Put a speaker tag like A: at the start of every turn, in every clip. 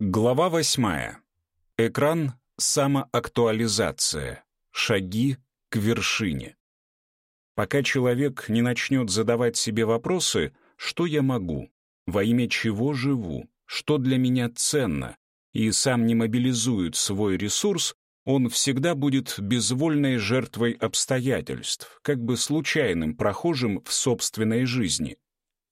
A: Глава восьмая. Экран «Самоактуализация. Шаги к вершине». Пока человек не начнет задавать себе вопросы «что я могу?», «во имя чего живу?», «что для меня ценно?», и сам не мобилизует свой ресурс, он всегда будет безвольной жертвой обстоятельств, как бы случайным прохожим в собственной жизни.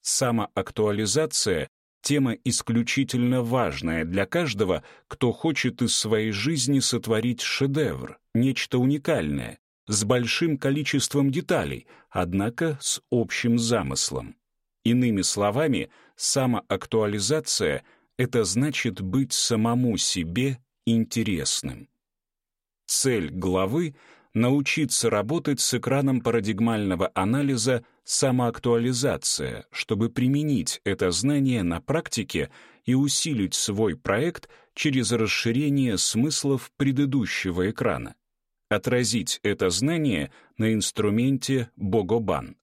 A: Самоактуализация — тема исключительно важная для каждого, кто хочет из своей жизни сотворить шедевр, нечто уникальное, с большим количеством деталей, однако с общим замыслом. Иными словами, самоактуализация — это значит быть самому себе интересным. Цель главы — научиться работать с экраном парадигмального анализа «Самоактуализация», чтобы применить это знание на практике и усилить свой проект через расширение смыслов предыдущего экрана отразить это знание на инструменте Богобан.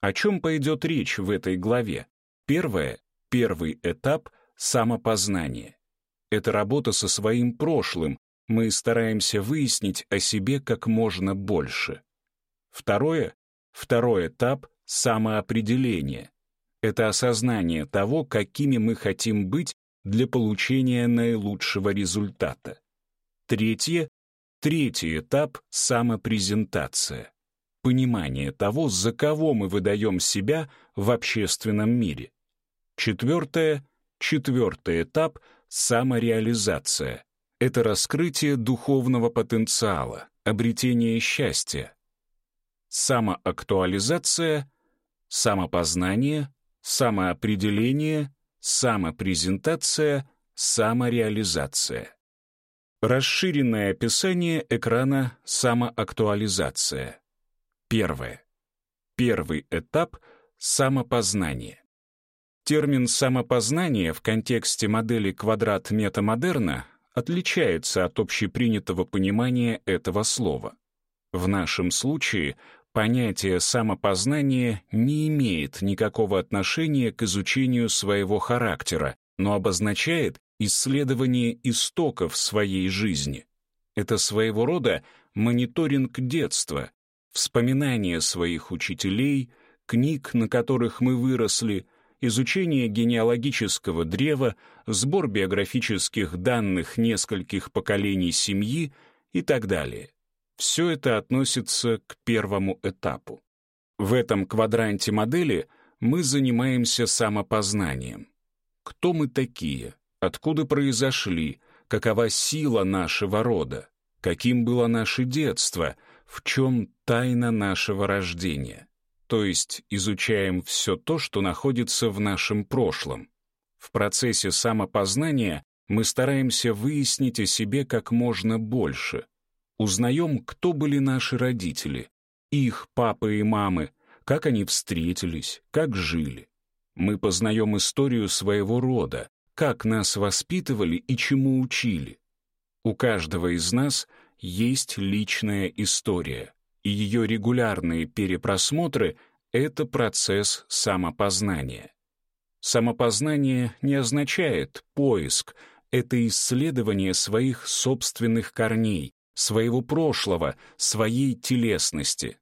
A: О чем пойдет речь в этой главе? Первое, первый этап — самопознание. Это работа со своим прошлым, мы стараемся выяснить о себе как можно больше. Второе, второй этап — самоопределение. Это осознание того, какими мы хотим быть для получения наилучшего результата. Третье Третий этап — самопрезентация. Понимание того, за кого мы выдаем себя в общественном мире. Четвертое — четвертый этап — самореализация. Это раскрытие духовного потенциала, обретение счастья. Самоактуализация, самопознание, самоопределение, самопрезентация, самореализация. Расширенное описание экрана «Самоактуализация». Первое. Первый этап — самопознание. Термин «самопознание» в контексте модели квадрат метамодерна отличается от общепринятого понимания этого слова. В нашем случае понятие самопознания не имеет никакого отношения к изучению своего характера, но обозначает исследование истоков своей жизни. Это своего рода мониторинг детства, вспоминание своих учителей, книг, на которых мы выросли, изучение генеалогического древа, сбор биографических данных нескольких поколений семьи и так далее. Все это относится к первому этапу. В этом квадранте модели мы занимаемся самопознанием. Кто мы такие? откуда произошли, какова сила нашего рода, каким было наше детство, в чем тайна нашего рождения. То есть изучаем все то, что находится в нашем прошлом. В процессе самопознания мы стараемся выяснить о себе как можно больше. Узнаем, кто были наши родители, их папы и мамы, как они встретились, как жили. Мы познаем историю своего рода, как нас воспитывали и чему учили. У каждого из нас есть личная история, и ее регулярные перепросмотры — это процесс самопознания. Самопознание не означает поиск, это исследование своих собственных корней, своего прошлого, своей телесности.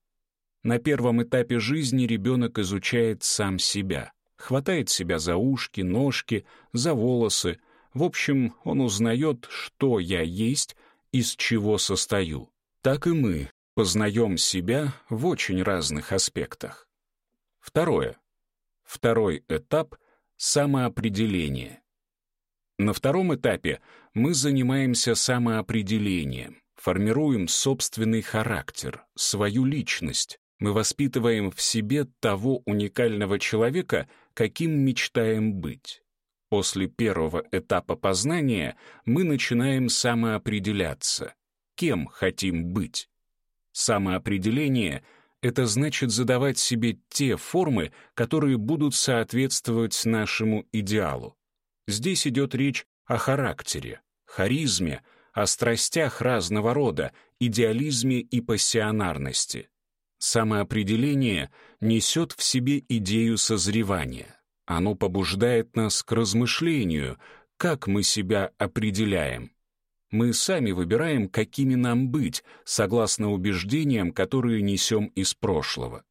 A: На первом этапе жизни ребенок изучает сам себя — хватает себя за ушки, ножки, за волосы. В общем, он узнает, что я есть, из чего состою. Так и мы познаем себя в очень разных аспектах. Второе. Второй этап — самоопределение. На втором этапе мы занимаемся самоопределением, формируем собственный характер, свою личность. Мы воспитываем в себе того уникального человека, каким мечтаем быть. После первого этапа познания мы начинаем самоопределяться, кем хотим быть. Самоопределение — это значит задавать себе те формы, которые будут соответствовать нашему идеалу. Здесь идет речь о характере, харизме, о страстях разного рода, идеализме и пассионарности. Самоопределение несет в себе идею созревания. Оно побуждает нас к размышлению, как мы себя определяем. Мы сами выбираем, какими нам быть, согласно убеждениям, которые несем из прошлого.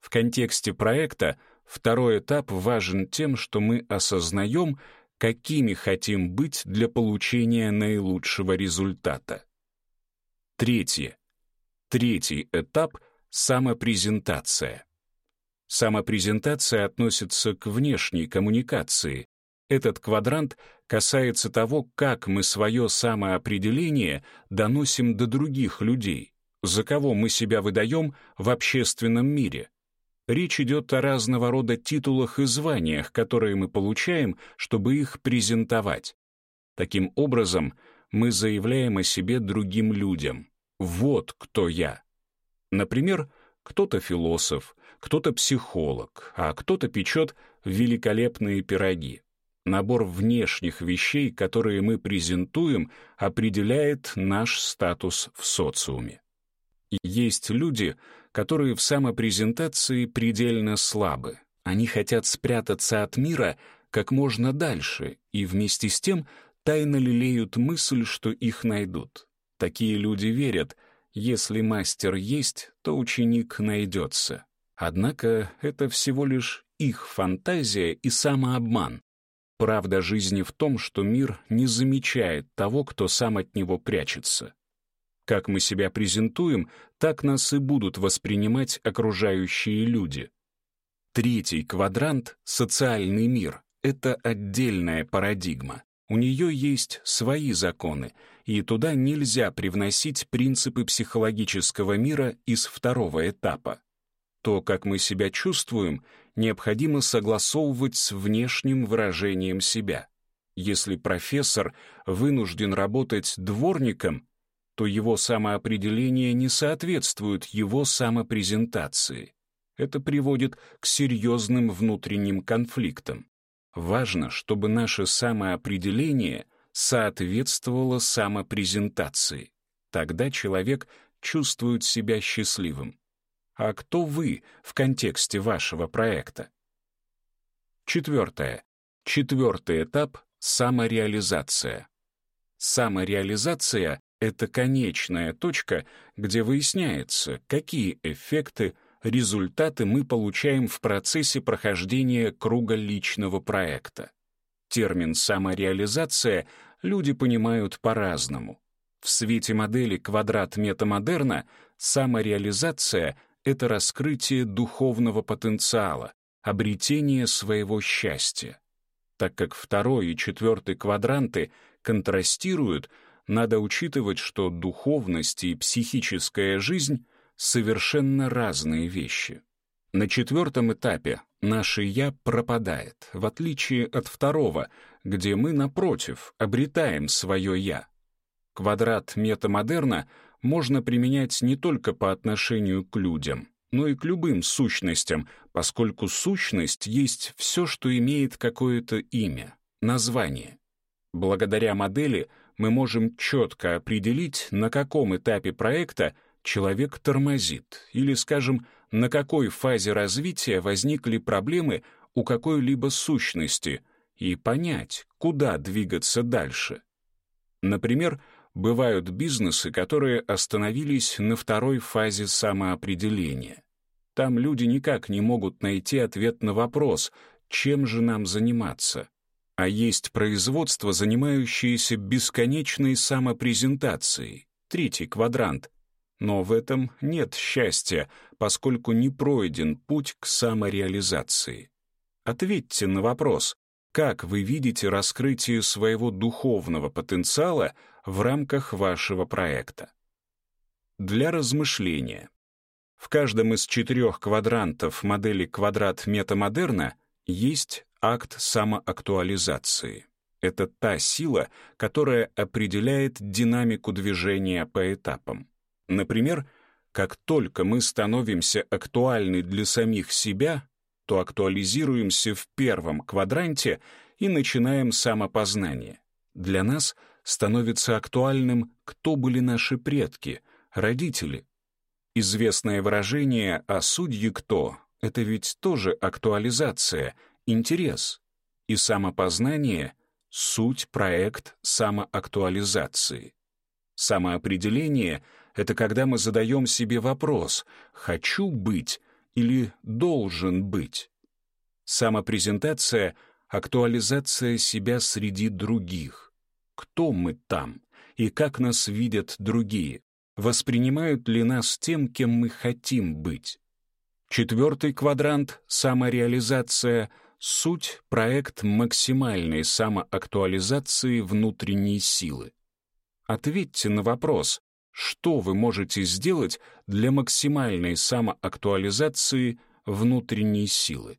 A: В контексте проекта второй этап важен тем, что мы осознаем, какими хотим быть для получения наилучшего результата. Третье. Третий этап — самопрезентация. Самопрезентация относится к внешней коммуникации. Этот квадрант касается того, как мы свое самоопределение доносим до других людей, за кого мы себя выдаем в общественном мире. Речь идет о разного рода титулах и званиях, которые мы получаем, чтобы их презентовать. Таким образом, мы заявляем о себе другим людям. Вот кто я. Например, кто-то философ, кто-то психолог, а кто-то печет великолепные пироги. Набор внешних вещей, которые мы презентуем, определяет наш статус в социуме. Есть люди, которые в самопрезентации предельно слабы. Они хотят спрятаться от мира как можно дальше и вместе с тем тайно лелеют мысль, что их найдут. Такие люди верят, если мастер есть, то ученик найдется. Однако это всего лишь их фантазия и самообман. Правда жизни в том, что мир не замечает того, кто сам от него прячется. Как мы себя презентуем, так нас и будут воспринимать окружающие люди. Третий квадрант — социальный мир — это отдельная парадигма. У нее есть свои законы, и туда нельзя привносить принципы психологического мира из второго этапа. То, как мы себя чувствуем, необходимо согласовывать с внешним выражением себя. Если профессор вынужден работать дворником, то его самоопределение не соответствует его самопрезентации. Это приводит к серьезным внутренним конфликтам. Важно, чтобы наше самоопределение соответствовало самопрезентации. Тогда человек чувствует себя счастливым. А кто вы в контексте вашего проекта? Четвертое. Четвертый этап — самореализация. Самореализация это конечная точка, где выясняется, какие эффекты, результаты мы получаем в процессе прохождения круга личного проекта. Термин «самореализация» люди понимают по-разному. В свете модели «Квадрат метамодерна» самореализация — это раскрытие духовного потенциала, обретение своего счастья. Так как второй и четвертый квадранты контрастируют — надо учитывать, что духовность и психическая жизнь — совершенно разные вещи. На четвертом этапе наше «я» пропадает, в отличие от второго, где мы, напротив, обретаем свое «я». Квадрат метамодерна можно применять не только по отношению к людям, но и к любым сущностям, поскольку сущность есть все, что имеет какое-то имя, название. Благодаря модели — мы можем четко определить, на каком этапе проекта человек тормозит, или, скажем, на какой фазе развития возникли проблемы у какой-либо сущности, и понять, куда двигаться дальше. Например, бывают бизнесы, которые остановились на второй фазе самоопределения. Там люди никак не могут найти ответ на вопрос, чем же нам заниматься а есть производство, занимающееся бесконечной самопрезентацией, третий квадрант. Но в этом нет счастья, поскольку не пройден путь к самореализации. Ответьте на вопрос, как вы видите раскрытие своего духовного потенциала в рамках вашего проекта. Для размышления. В каждом из четырех квадрантов модели квадрат метамодерна есть акт самоактуализации. Это та сила, которая определяет динамику движения по этапам. Например, как только мы становимся актуальны для самих себя, то актуализируемся в первом квадранте и начинаем самопознание. Для нас становится актуальным, кто были наши предки, родители. Известное выражение «а судьи кто» — это ведь тоже актуализация — интерес, и самопознание — суть проект самоактуализации. Самоопределение — это когда мы задаем себе вопрос «хочу быть» или «должен быть». Самопрезентация — актуализация себя среди других. Кто мы там и как нас видят другие? Воспринимают ли нас тем, кем мы хотим быть? Четвертый квадрант — самореализация — суть проект максимальной самоактуализации внутренней силы. Ответьте на вопрос, что вы можете сделать для максимальной самоактуализации внутренней силы.